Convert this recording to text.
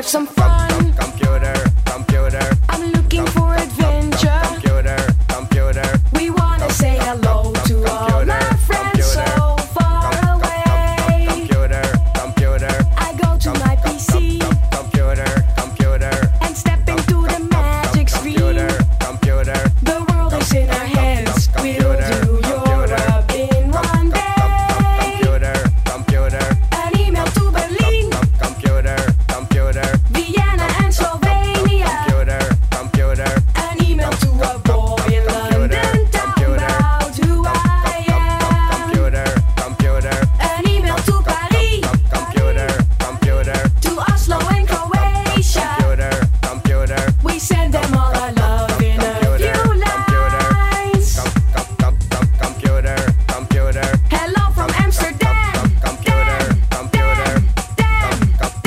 have some fun. Computer, computer. I'm looking for adventure. Computer, computer. We wanna say hello to all my friends so far away. Computer, computer. I go to my PC. Computer.